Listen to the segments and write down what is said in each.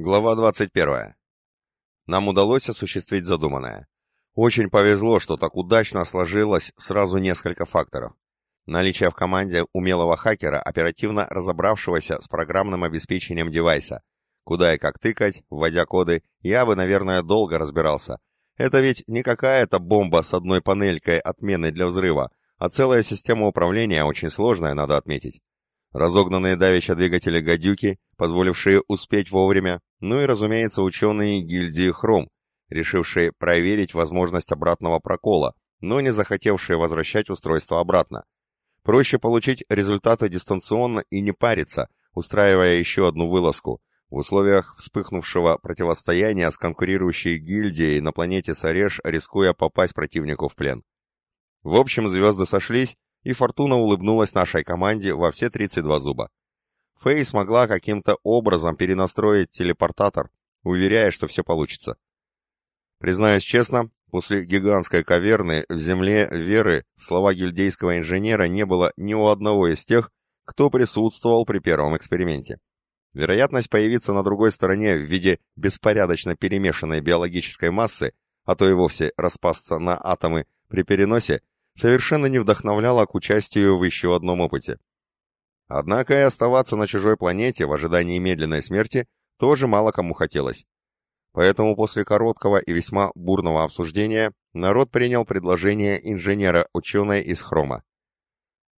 Глава 21. Нам удалось осуществить задуманное. Очень повезло, что так удачно сложилось сразу несколько факторов. Наличие в команде умелого хакера, оперативно разобравшегося с программным обеспечением девайса. Куда и как тыкать, вводя коды, я бы, наверное, долго разбирался. Это ведь не какая-то бомба с одной панелькой отмены для взрыва, а целая система управления очень сложная, надо отметить разогнанные давеча двигатели «Гадюки», позволившие успеть вовремя, ну и, разумеется, ученые гильдии «Хром», решившие проверить возможность обратного прокола, но не захотевшие возвращать устройство обратно. Проще получить результаты дистанционно и не париться, устраивая еще одну вылазку, в условиях вспыхнувшего противостояния с конкурирующей гильдией на планете Сареш, рискуя попасть противнику в плен. В общем, звезды сошлись, и Фортуна улыбнулась нашей команде во все 32 зуба. Фэй смогла каким-то образом перенастроить телепортатор, уверяя, что все получится. Признаюсь честно, после гигантской каверны в земле веры слова гильдейского инженера не было ни у одного из тех, кто присутствовал при первом эксперименте. Вероятность появиться на другой стороне в виде беспорядочно перемешанной биологической массы, а то и вовсе распасться на атомы при переносе, совершенно не вдохновляла к участию в еще одном опыте. Однако и оставаться на чужой планете в ожидании медленной смерти тоже мало кому хотелось. Поэтому после короткого и весьма бурного обсуждения народ принял предложение инженера-ученой из Хрома.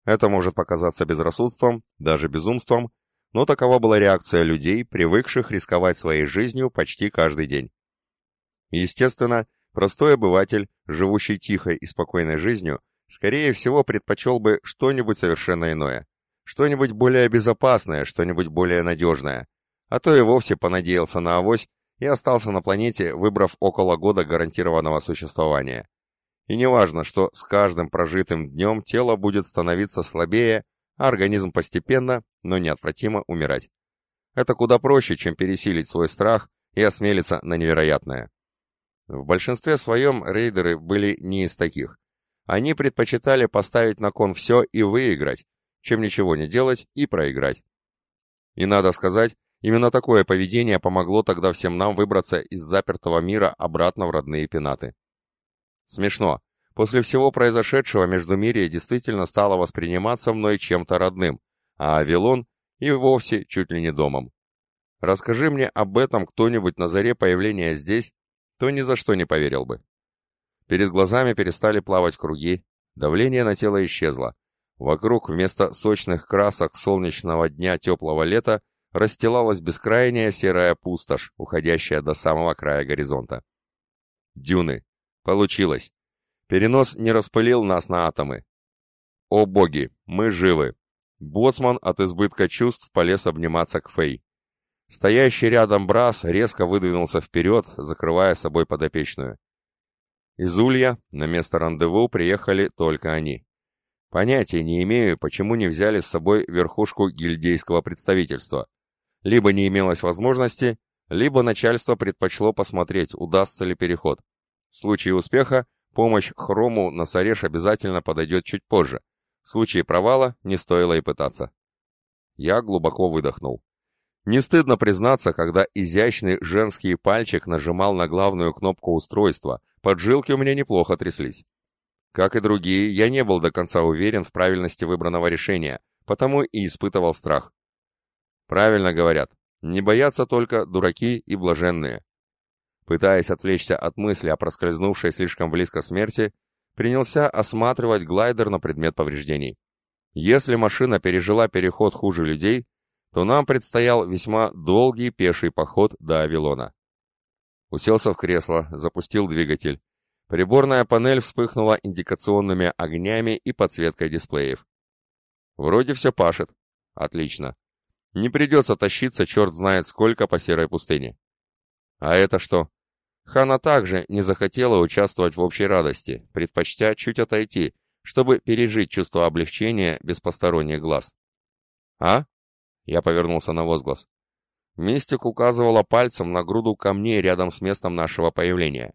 Это может показаться безрассудством, даже безумством, но такова была реакция людей, привыкших рисковать своей жизнью почти каждый день. Естественно, простой обыватель, живущий тихой и спокойной жизнью, скорее всего, предпочел бы что-нибудь совершенно иное. Что-нибудь более безопасное, что-нибудь более надежное. А то и вовсе понадеялся на авось и остался на планете, выбрав около года гарантированного существования. И неважно, что с каждым прожитым днем тело будет становиться слабее, а организм постепенно, но неотвратимо умирать. Это куда проще, чем пересилить свой страх и осмелиться на невероятное. В большинстве своем рейдеры были не из таких. Они предпочитали поставить на кон все и выиграть, чем ничего не делать и проиграть. И надо сказать, именно такое поведение помогло тогда всем нам выбраться из запертого мира обратно в родные пенаты. Смешно. После всего произошедшего Междумирие действительно стало восприниматься мной чем-то родным, а Авилон и вовсе чуть ли не домом. Расскажи мне об этом кто-нибудь на заре появления здесь, то ни за что не поверил бы. Перед глазами перестали плавать круги, давление на тело исчезло. Вокруг вместо сочных красок солнечного дня теплого лета расстилалась бескрайняя серая пустошь, уходящая до самого края горизонта. Дюны. Получилось. Перенос не распылил нас на атомы. О боги, мы живы. Боцман от избытка чувств полез обниматься к Фэй. Стоящий рядом Брас резко выдвинулся вперед, закрывая собой подопечную. Из Улья на место рандеву приехали только они. Понятия не имею, почему не взяли с собой верхушку гильдейского представительства. Либо не имелось возможности, либо начальство предпочло посмотреть, удастся ли переход. В случае успеха помощь Хрому на Сареш обязательно подойдет чуть позже. В случае провала не стоило и пытаться. Я глубоко выдохнул. Не стыдно признаться, когда изящный женский пальчик нажимал на главную кнопку устройства, поджилки у меня неплохо тряслись. Как и другие, я не был до конца уверен в правильности выбранного решения, потому и испытывал страх. Правильно говорят, не боятся только дураки и блаженные. Пытаясь отвлечься от мысли о проскользнувшей слишком близко смерти, принялся осматривать глайдер на предмет повреждений. Если машина пережила переход хуже людей, то нам предстоял весьма долгий пеший поход до Авилона. Уселся в кресло, запустил двигатель. Приборная панель вспыхнула индикационными огнями и подсветкой дисплеев. Вроде все пашет. Отлично. Не придется тащиться черт знает сколько по серой пустыне. А это что? Хана также не захотела участвовать в общей радости, предпочтя чуть отойти, чтобы пережить чувство облегчения без посторонних глаз. А? Я повернулся на возглас. Мистик указывала пальцем на груду камней рядом с местом нашего появления.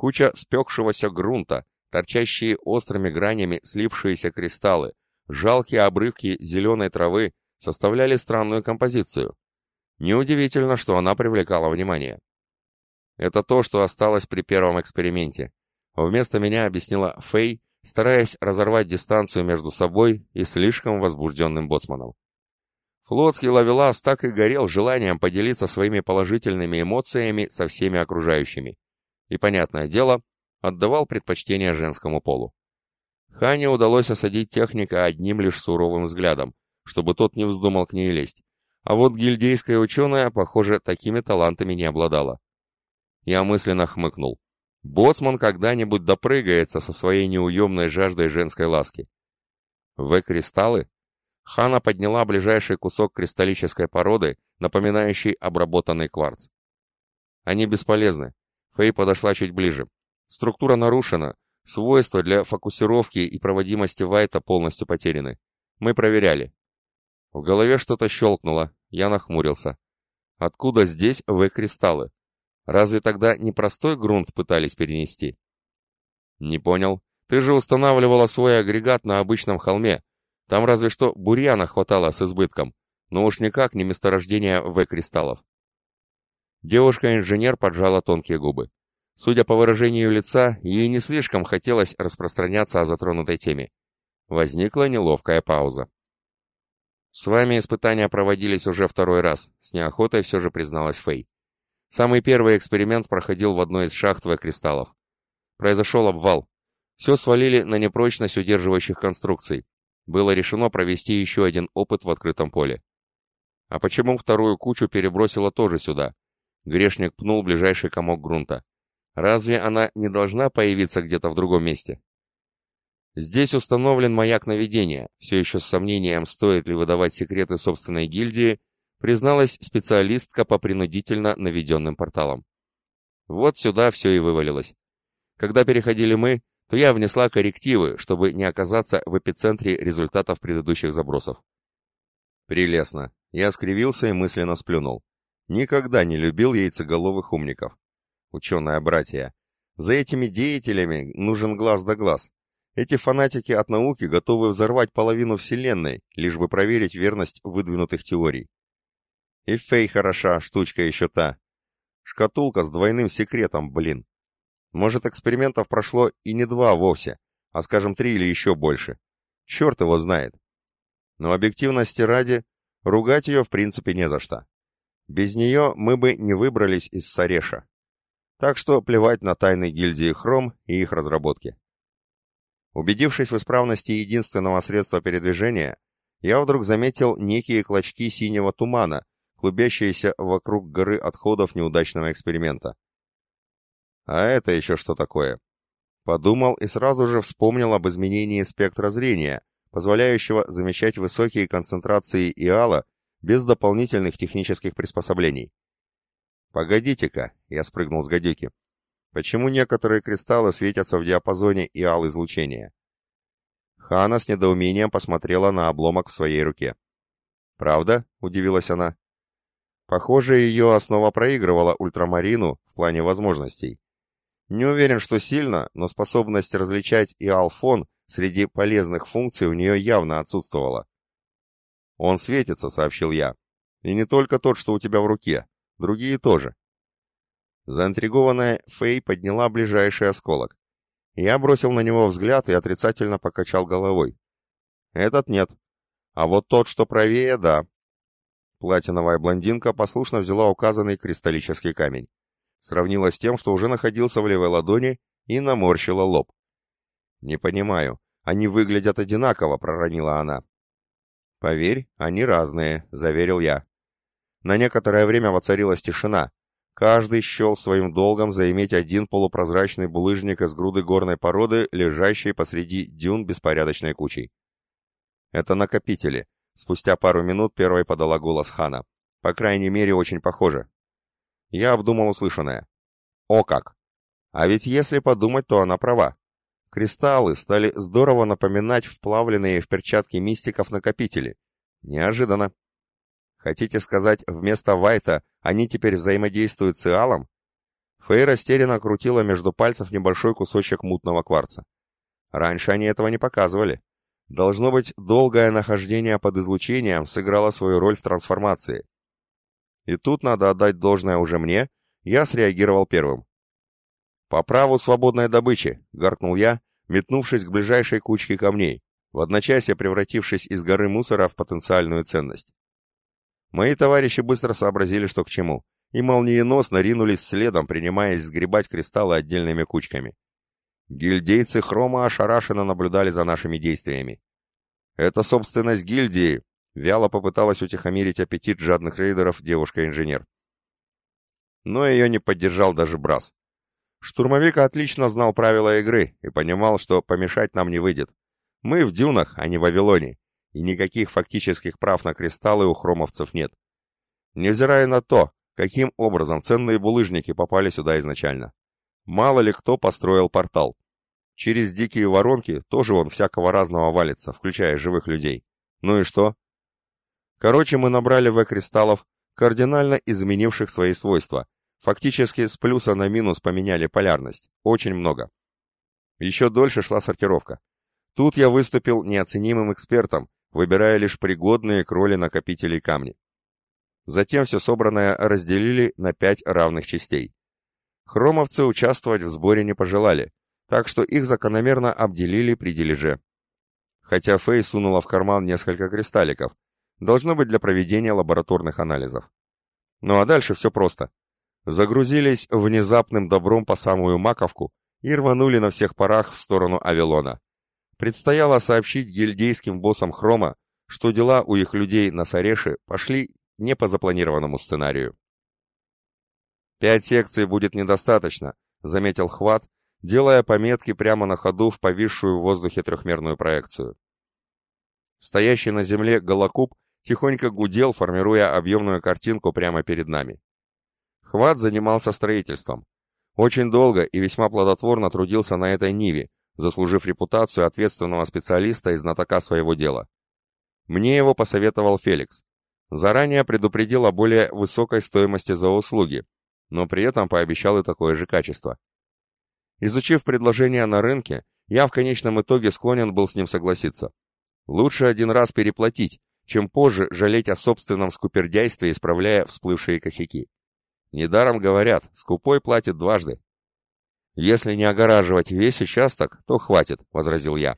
Куча спекшегося грунта, торчащие острыми гранями слившиеся кристаллы, жалкие обрывки зеленой травы составляли странную композицию. Неудивительно, что она привлекала внимание. Это то, что осталось при первом эксперименте. Вместо меня объяснила Фэй, стараясь разорвать дистанцию между собой и слишком возбужденным боцманом. Флотский ловелас так и горел желанием поделиться своими положительными эмоциями со всеми окружающими. И, понятное дело, отдавал предпочтение женскому полу. Хане удалось осадить техника одним лишь суровым взглядом, чтобы тот не вздумал к ней лезть. А вот гильдейская ученая, похоже, такими талантами не обладала. Я мысленно хмыкнул. Боцман когда-нибудь допрыгается со своей неуемной жаждой женской ласки. В-кристаллы? Хана подняла ближайший кусок кристаллической породы, напоминающий обработанный кварц. Они бесполезны. Фэй подошла чуть ближе. Структура нарушена, свойства для фокусировки и проводимости Вайта полностью потеряны. Мы проверяли. В голове что-то щелкнуло, я нахмурился. Откуда здесь В-кристаллы? Разве тогда не простой грунт пытались перенести? Не понял. Ты же устанавливала свой агрегат на обычном холме. Там разве что бурьяна хватало с избытком, но уж никак не месторождение В-кристаллов. Девушка-инженер поджала тонкие губы. Судя по выражению лица, ей не слишком хотелось распространяться о затронутой теме. Возникла неловкая пауза. «С вами испытания проводились уже второй раз», — с неохотой все же призналась Фэй. Самый первый эксперимент проходил в одной из шахт В-кристаллов. Произошел обвал. Все свалили на непрочность удерживающих конструкций. Было решено провести еще один опыт в открытом поле. А почему вторую кучу перебросило тоже сюда? Грешник пнул ближайший комок грунта. Разве она не должна появиться где-то в другом месте? Здесь установлен маяк наведения. Все еще с сомнением, стоит ли выдавать секреты собственной гильдии, призналась специалистка по принудительно наведенным порталам. Вот сюда все и вывалилось. Когда переходили мы, то я внесла коррективы, чтобы не оказаться в эпицентре результатов предыдущих забросов. Прелестно. Я скривился и мысленно сплюнул. Никогда не любил яйцеголовых умников. Ученые братья. За этими деятелями нужен глаз да глаз. Эти фанатики от науки готовы взорвать половину Вселенной, лишь бы проверить верность выдвинутых теорий. И фей хороша, штучка еще та. Шкатулка с двойным секретом, блин. Может, экспериментов прошло и не два вовсе, а, скажем, три или еще больше. Черт его знает. Но объективности ради, ругать ее в принципе не за что. Без нее мы бы не выбрались из Сареша. Так что плевать на тайны гильдии Хром и их разработки. Убедившись в исправности единственного средства передвижения, я вдруг заметил некие клочки синего тумана, клубящиеся вокруг горы отходов неудачного эксперимента. А это еще что такое? Подумал и сразу же вспомнил об изменении спектра зрения, позволяющего замечать высокие концентрации иала без дополнительных технических приспособлений. «Погодите-ка», — я спрыгнул с гадюки. «Почему некоторые кристаллы светятся в диапазоне иал-излучения?» Хана с недоумением посмотрела на обломок в своей руке. «Правда?» — удивилась она. Похоже, ее основа проигрывала ультрамарину в плане возможностей. Не уверен, что сильно, но способность различать и алфон среди полезных функций у нее явно отсутствовала. «Он светится», — сообщил я. «И не только тот, что у тебя в руке. Другие тоже». Заинтригованная Фэй подняла ближайший осколок. Я бросил на него взгляд и отрицательно покачал головой. «Этот нет. А вот тот, что правее, да. Платиновая блондинка послушно взяла указанный кристаллический камень. Сравнила с тем, что уже находился в левой ладони, и наморщила лоб. «Не понимаю. Они выглядят одинаково», — проронила она. «Поверь, они разные», — заверил я. На некоторое время воцарилась тишина. Каждый счел своим долгом заиметь один полупрозрачный булыжник из груды горной породы, лежащей посреди дюн беспорядочной кучей. «Это накопители», Спустя пару минут первой подала голос Хана. По крайней мере, очень похоже. Я обдумал услышанное. О как! А ведь если подумать, то она права. Кристаллы стали здорово напоминать вплавленные в перчатки мистиков накопители. Неожиданно. Хотите сказать, вместо Вайта они теперь взаимодействуют с Иалом? Фэй растерянно крутила между пальцев небольшой кусочек мутного кварца. Раньше они этого не показывали. Должно быть, долгое нахождение под излучением сыграло свою роль в трансформации. И тут надо отдать должное уже мне, я среагировал первым. «По праву свободной добычи!» — гаркнул я, метнувшись к ближайшей кучке камней, в одночасье превратившись из горы мусора в потенциальную ценность. Мои товарищи быстро сообразили, что к чему, и молниеносно ринулись следом, принимаясь сгребать кристаллы отдельными кучками. Гильдейцы Хрома ошарашенно наблюдали за нашими действиями. «Это собственность гильдии!» — вяло попыталась утихомирить аппетит жадных рейдеров девушка-инженер. Но ее не поддержал даже Брас. Штурмовик отлично знал правила игры и понимал, что помешать нам не выйдет. Мы в дюнах, а не в Вавилоне, и никаких фактических прав на кристаллы у хромовцев нет. Невзирая на то, каким образом ценные булыжники попали сюда изначально. Мало ли кто построил портал. Через дикие воронки тоже он всякого разного валится, включая живых людей. Ну и что? Короче, мы набрали В-кристаллов, кардинально изменивших свои свойства, Фактически с плюса на минус поменяли полярность. Очень много. Еще дольше шла сортировка. Тут я выступил неоценимым экспертом, выбирая лишь пригодные к роли накопителей камни. Затем все собранное разделили на пять равных частей. Хромовцы участвовать в сборе не пожелали, так что их закономерно обделили при дележе. Хотя Фэй сунула в карман несколько кристалликов, должно быть для проведения лабораторных анализов. Ну а дальше все просто загрузились внезапным добром по самую маковку и рванули на всех парах в сторону Авилона. Предстояло сообщить гильдейским боссам Хрома, что дела у их людей на Сареше пошли не по запланированному сценарию. «Пять секций будет недостаточно», — заметил Хват, делая пометки прямо на ходу в повисшую в воздухе трехмерную проекцию. Стоящий на земле Голокуб тихонько гудел, формируя объемную картинку прямо перед нами. Хват занимался строительством. Очень долго и весьма плодотворно трудился на этой ниве, заслужив репутацию ответственного специалиста и знатока своего дела. Мне его посоветовал Феликс. Заранее предупредил о более высокой стоимости за услуги, но при этом пообещал и такое же качество. Изучив предложение на рынке, я в конечном итоге склонен был с ним согласиться. Лучше один раз переплатить, чем позже жалеть о собственном скупердяйстве, исправляя всплывшие косяки. Недаром говорят, скупой платит дважды. Если не огораживать весь участок, то хватит, возразил я.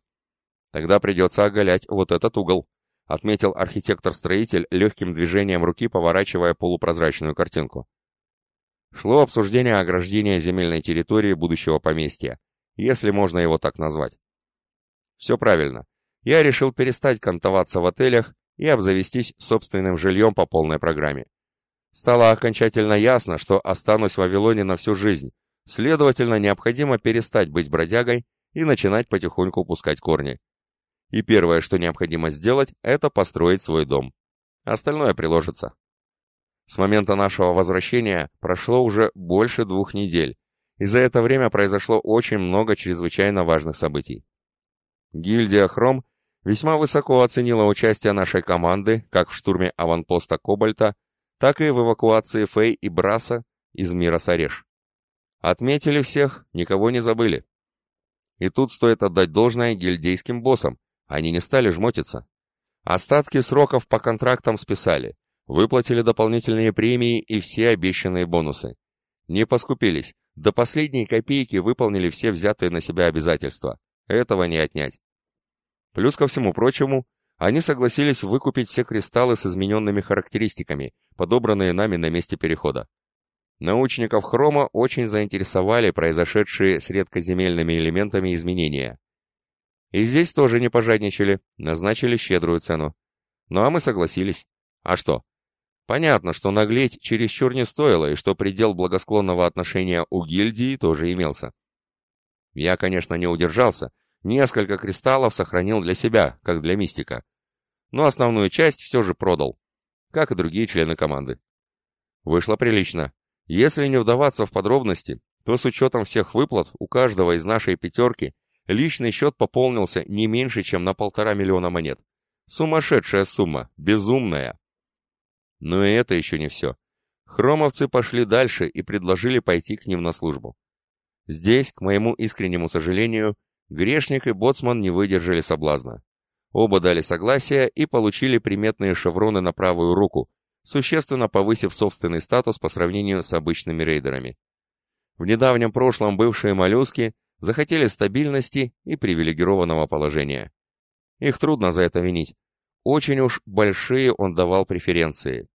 Тогда придется оголять вот этот угол, отметил архитектор-строитель легким движением руки, поворачивая полупрозрачную картинку. Шло обсуждение ограждения земельной территории будущего поместья, если можно его так назвать. Все правильно. Я решил перестать кантоваться в отелях и обзавестись собственным жильем по полной программе. Стало окончательно ясно, что останусь в Вавилоне на всю жизнь, следовательно, необходимо перестать быть бродягой и начинать потихоньку пускать корни. И первое, что необходимо сделать, это построить свой дом. Остальное приложится. С момента нашего возвращения прошло уже больше двух недель, и за это время произошло очень много чрезвычайно важных событий. Гильдия Хром весьма высоко оценила участие нашей команды как в штурме аванпоста Кобальта, так и в эвакуации Фэй и Браса из мира Сареш. Отметили всех, никого не забыли. И тут стоит отдать должное гильдейским боссам, они не стали жмотиться. Остатки сроков по контрактам списали, выплатили дополнительные премии и все обещанные бонусы. Не поскупились, до последней копейки выполнили все взятые на себя обязательства. Этого не отнять. Плюс ко всему прочему, они согласились выкупить все кристаллы с измененными характеристиками, подобранные нами на месте перехода. Научников Хрома очень заинтересовали произошедшие с редкоземельными элементами изменения. И здесь тоже не пожадничали, назначили щедрую цену. Ну а мы согласились. А что? Понятно, что наглеть чересчур не стоило, и что предел благосклонного отношения у гильдии тоже имелся. Я, конечно, не удержался, несколько кристаллов сохранил для себя, как для мистика. Но основную часть все же продал как и другие члены команды. Вышло прилично. Если не вдаваться в подробности, то с учетом всех выплат у каждого из нашей пятерки личный счет пополнился не меньше, чем на полтора миллиона монет. Сумасшедшая сумма, безумная. Но и это еще не все. Хромовцы пошли дальше и предложили пойти к ним на службу. Здесь, к моему искреннему сожалению, грешник и боцман не выдержали соблазна. Оба дали согласие и получили приметные шевроны на правую руку, существенно повысив собственный статус по сравнению с обычными рейдерами. В недавнем прошлом бывшие моллюски захотели стабильности и привилегированного положения. Их трудно за это винить. Очень уж большие он давал преференции.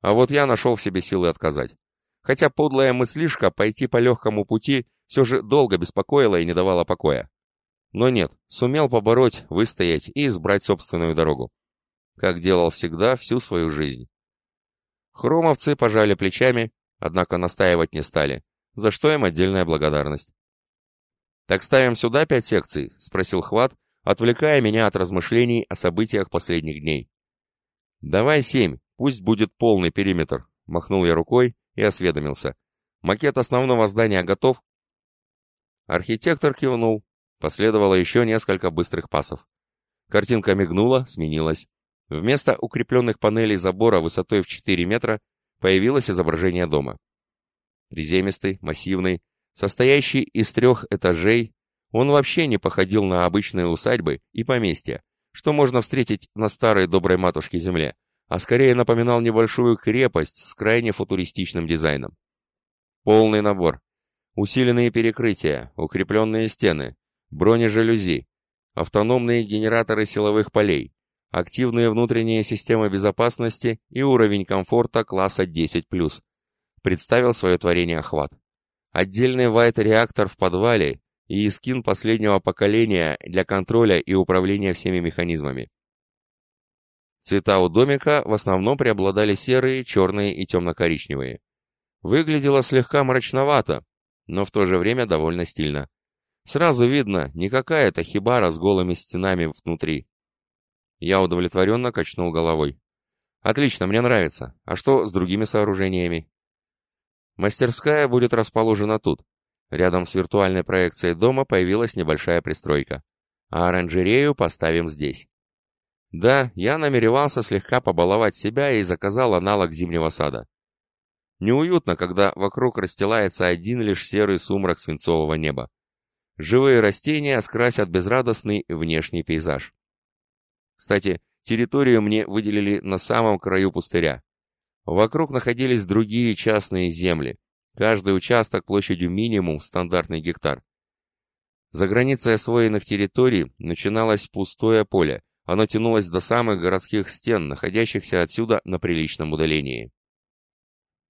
А вот я нашел в себе силы отказать. Хотя подлая мыслишка пойти по легкому пути все же долго беспокоила и не давала покоя. Но нет, сумел побороть, выстоять и избрать собственную дорогу. Как делал всегда всю свою жизнь. Хромовцы пожали плечами, однако настаивать не стали, за что им отдельная благодарность. «Так ставим сюда пять секций?» — спросил Хват, отвлекая меня от размышлений о событиях последних дней. «Давай семь, пусть будет полный периметр», — махнул я рукой и осведомился. «Макет основного здания готов?» Архитектор кивнул. Последовало еще несколько быстрых пасов. Картинка мигнула, сменилась. Вместо укрепленных панелей забора высотой в 4 метра появилось изображение дома. Приземистый, массивный, состоящий из трех этажей, он вообще не походил на обычные усадьбы и поместья, что можно встретить на старой доброй матушке земле, а скорее напоминал небольшую крепость с крайне футуристичным дизайном. Полный набор. Усиленные перекрытия, укрепленные стены, бронежалюзи, автономные генераторы силовых полей, активные внутренние системы безопасности и уровень комфорта класса 10+, представил свое творение охват. Отдельный вайт-реактор в подвале и скин последнего поколения для контроля и управления всеми механизмами. Цвета у домика в основном преобладали серые, черные и темно-коричневые. Выглядело слегка мрачновато, но в то же время довольно стильно. Сразу видно, не какая-то хибара с голыми стенами внутри. Я удовлетворенно качнул головой. Отлично, мне нравится. А что с другими сооружениями? Мастерская будет расположена тут. Рядом с виртуальной проекцией дома появилась небольшая пристройка. А оранжерею поставим здесь. Да, я намеревался слегка побаловать себя и заказал аналог зимнего сада. Неуютно, когда вокруг расстилается один лишь серый сумрак свинцового неба. Живые растения скрасят безрадостный внешний пейзаж. Кстати, территорию мне выделили на самом краю пустыря. Вокруг находились другие частные земли, каждый участок площадью минимум стандартный гектар. За границей освоенных территорий начиналось пустое поле, оно тянулось до самых городских стен, находящихся отсюда на приличном удалении.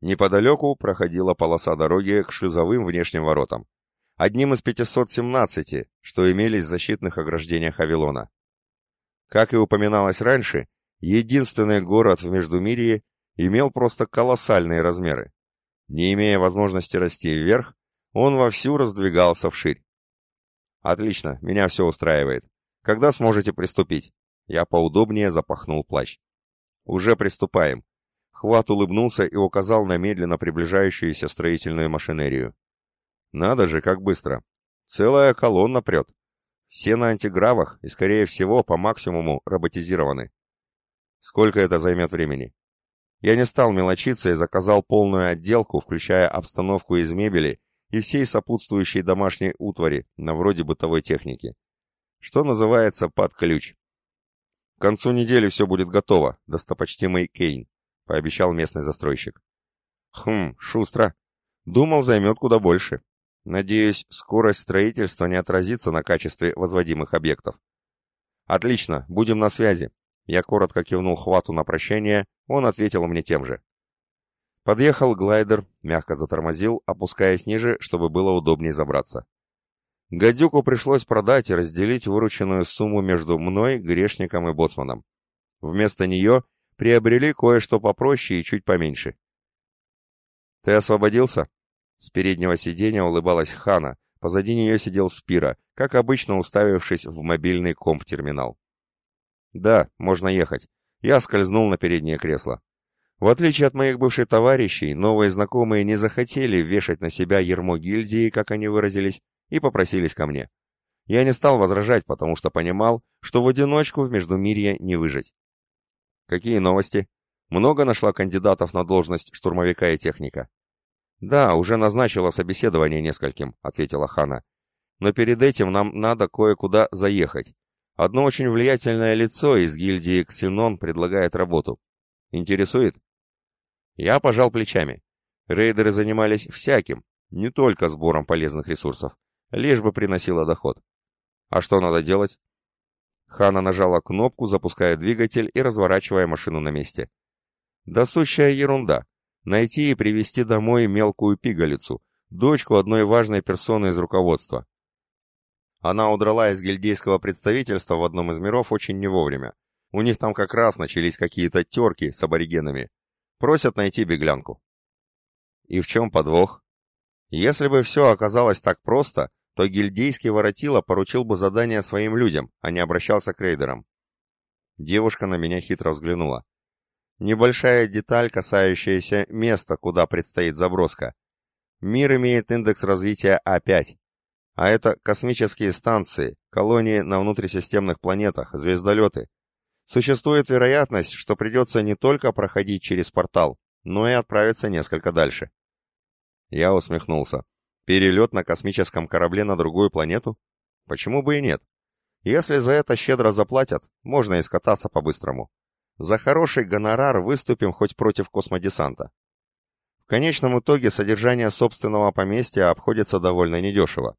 Неподалеку проходила полоса дороги к шлюзовым внешним воротам, одним из 517, что имелись в защитных ограждениях Авилона. Как и упоминалось раньше, единственный город в Междумирье имел просто колоссальные размеры. Не имея возможности расти вверх, он вовсю раздвигался вширь. «Отлично, меня все устраивает. Когда сможете приступить?» Я поудобнее запахнул плащ. «Уже приступаем». Хват улыбнулся и указал на медленно приближающуюся строительную машинерию. «Надо же, как быстро! Целая колонна прет. Все на антигравах и, скорее всего, по максимуму роботизированы. Сколько это займет времени?» Я не стал мелочиться и заказал полную отделку, включая обстановку из мебели и всей сопутствующей домашней утвари, на вроде бытовой техники. Что называется, под ключ. К концу недели все будет готово, достопочтимый Кейн, пообещал местный застройщик. Хм, шустро. Думал, займет куда больше. Надеюсь, скорость строительства не отразится на качестве возводимых объектов. Отлично, будем на связи. Я коротко кивнул Хвату на прощание, он ответил мне тем же. Подъехал глайдер, мягко затормозил, опускаясь ниже, чтобы было удобнее забраться. Гадюку пришлось продать и разделить вырученную сумму между мной, грешником и боцманом. Вместо нее приобрели кое-что попроще и чуть поменьше. «Ты освободился?» С переднего сиденья улыбалась Хана, позади нее сидел Спира, как обычно уставившись в мобильный комп-терминал. «Да, можно ехать». Я скользнул на переднее кресло. В отличие от моих бывших товарищей, новые знакомые не захотели вешать на себя ермо гильдии, как они выразились, и попросились ко мне. Я не стал возражать, потому что понимал, что в одиночку в Междумирье не выжить. Какие новости? Много нашла кандидатов на должность штурмовика и техника. Да, уже назначила собеседование нескольким, ответила Хана. Но перед этим нам надо кое-куда заехать. Одно очень влиятельное лицо из гильдии Ксенон предлагает работу. Интересует? Я пожал плечами. Рейдеры занимались всяким, не только сбором полезных ресурсов, лишь бы приносило доход. А что надо делать? Хана нажала кнопку, запуская двигатель и разворачивая машину на месте. Да сущая ерунда. Найти и привести домой мелкую пигалицу, дочку одной важной персоны из руководства. Она удрала из гильдейского представительства в одном из миров очень не вовремя. У них там как раз начались какие-то терки с аборигенами. Просят найти беглянку. И в чем подвох? Если бы все оказалось так просто, то гильдейский воротило поручил бы задание своим людям, а не обращался к рейдерам. Девушка на меня хитро взглянула. Небольшая деталь, касающаяся места, куда предстоит заброска. Мир имеет индекс развития А5. А это космические станции, колонии на внутрисистемных планетах, звездолеты. Существует вероятность, что придется не только проходить через портал, но и отправиться несколько дальше. Я усмехнулся. Перелет на космическом корабле на другую планету? Почему бы и нет? Если за это щедро заплатят, можно и скататься по-быстрому. За хороший гонорар выступим хоть против космодесанта. В конечном итоге содержание собственного поместья обходится довольно недешево.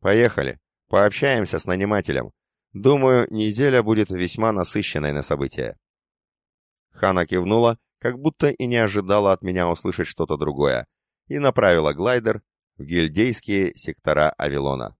Поехали, пообщаемся с нанимателем. Думаю, неделя будет весьма насыщенной на события. Хана кивнула, как будто и не ожидала от меня услышать что-то другое, и направила глайдер в гильдейские сектора Авилона.